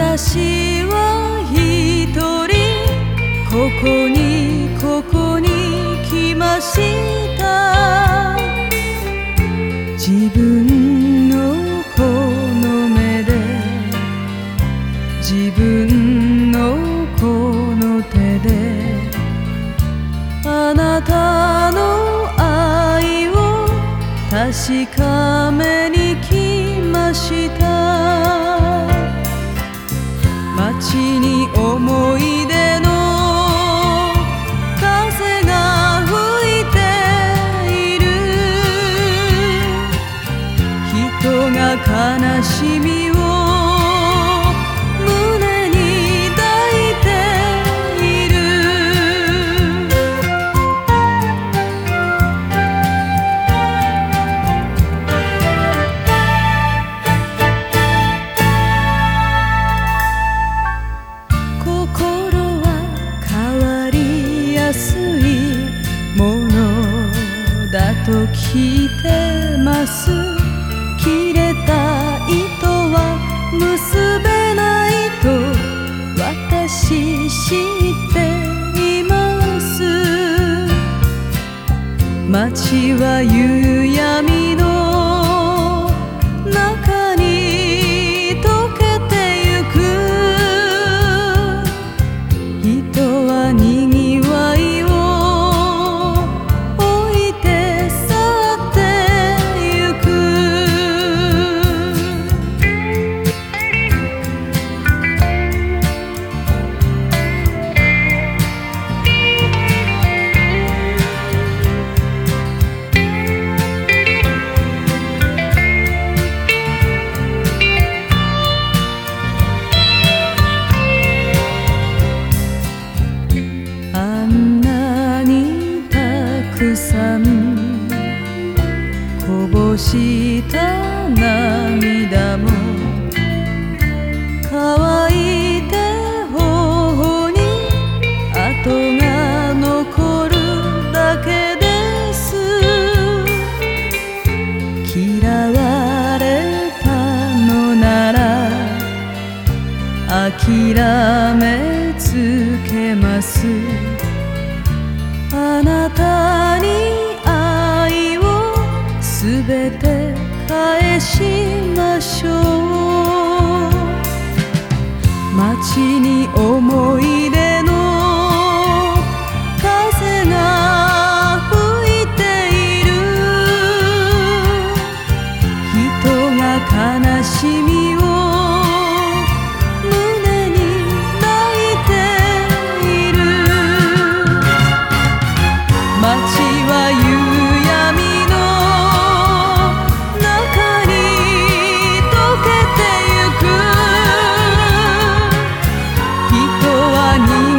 私は一人ここにここに来ました。自分のこの目で自分のこの手であなたの愛を確かめに来ました。街に思い出の風が吹いている。人が悲しみを聞いてます。切れた糸は結べないと私知っています。街は夕闇こした涙も乾いて頬に跡が残るだけです嫌われたのなら諦めつけますあなたにすべて返しましょう。街に思い нами.